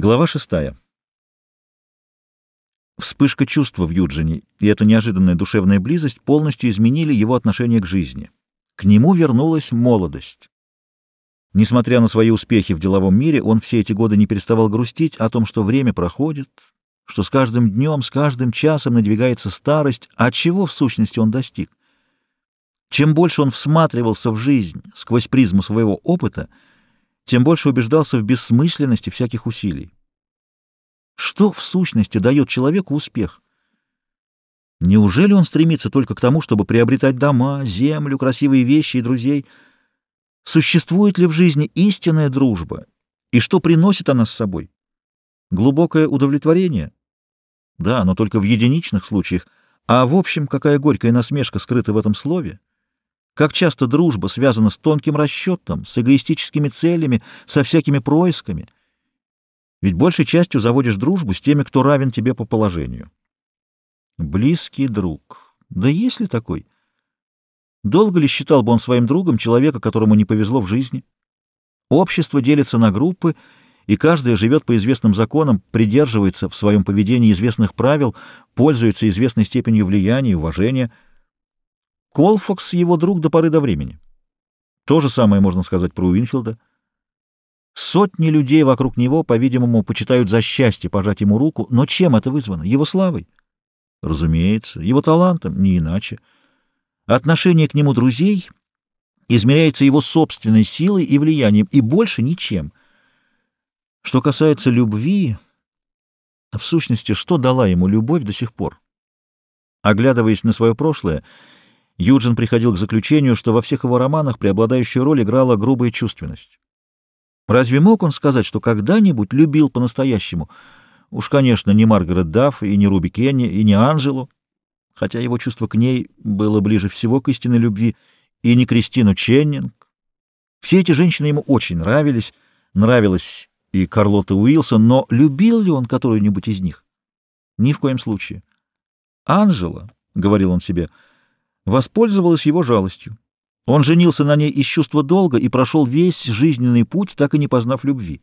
Глава шестая. Вспышка чувства в Юджине и эта неожиданная душевная близость полностью изменили его отношение к жизни. К нему вернулась молодость. Несмотря на свои успехи в деловом мире, он все эти годы не переставал грустить о том, что время проходит, что с каждым днем, с каждым часом надвигается старость, а чего в сущности он достиг. Чем больше он всматривался в жизнь сквозь призму своего опыта, тем больше убеждался в бессмысленности всяких усилий. Что в сущности дает человеку успех? Неужели он стремится только к тому, чтобы приобретать дома, землю, красивые вещи и друзей? Существует ли в жизни истинная дружба? И что приносит она с собой? Глубокое удовлетворение? Да, но только в единичных случаях. А в общем, какая горькая насмешка скрыта в этом слове? Как часто дружба связана с тонким расчетом, с эгоистическими целями, со всякими происками. Ведь большей частью заводишь дружбу с теми, кто равен тебе по положению. Близкий друг. Да есть ли такой? Долго ли считал бы он своим другом человека, которому не повезло в жизни? Общество делится на группы, и каждая живет по известным законам, придерживается в своем поведении известных правил, пользуется известной степенью влияния и уважения – Колфакс — его друг до поры до времени. То же самое можно сказать про Уинфилда. Сотни людей вокруг него, по-видимому, почитают за счастье пожать ему руку, но чем это вызвано? Его славой? Разумеется, его талантом, не иначе. Отношение к нему друзей измеряется его собственной силой и влиянием, и больше ничем. Что касается любви, в сущности, что дала ему любовь до сих пор? Оглядываясь на свое прошлое, Юджин приходил к заключению, что во всех его романах преобладающую роль играла грубая чувственность. Разве мог он сказать, что когда-нибудь любил по-настоящему? Уж, конечно, не Маргарет Дафф, и не Руби Кенни, и не Анжелу, хотя его чувство к ней было ближе всего к истинной любви, и не Кристину Ченнинг. Все эти женщины ему очень нравились, нравилась и Карлота Уилсон, но любил ли он которую-нибудь из них? Ни в коем случае. «Анжела», — говорил он себе, — воспользовалась его жалостью. Он женился на ней из чувства долга и прошел весь жизненный путь, так и не познав любви.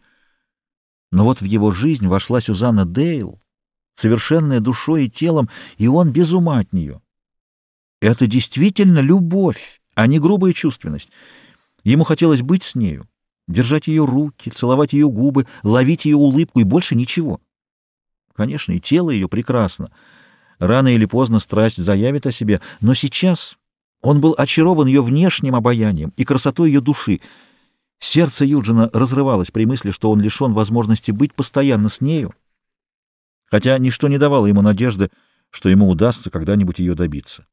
Но вот в его жизнь вошла Сюзанна Дейл, совершенная душой и телом, и он без ума от нее. Это действительно любовь, а не грубая чувственность. Ему хотелось быть с нею, держать ее руки, целовать ее губы, ловить ее улыбку и больше ничего. Конечно, и тело ее прекрасно — Рано или поздно страсть заявит о себе, но сейчас он был очарован ее внешним обаянием и красотой ее души. Сердце Юджина разрывалось при мысли, что он лишен возможности быть постоянно с нею, хотя ничто не давало ему надежды, что ему удастся когда-нибудь ее добиться.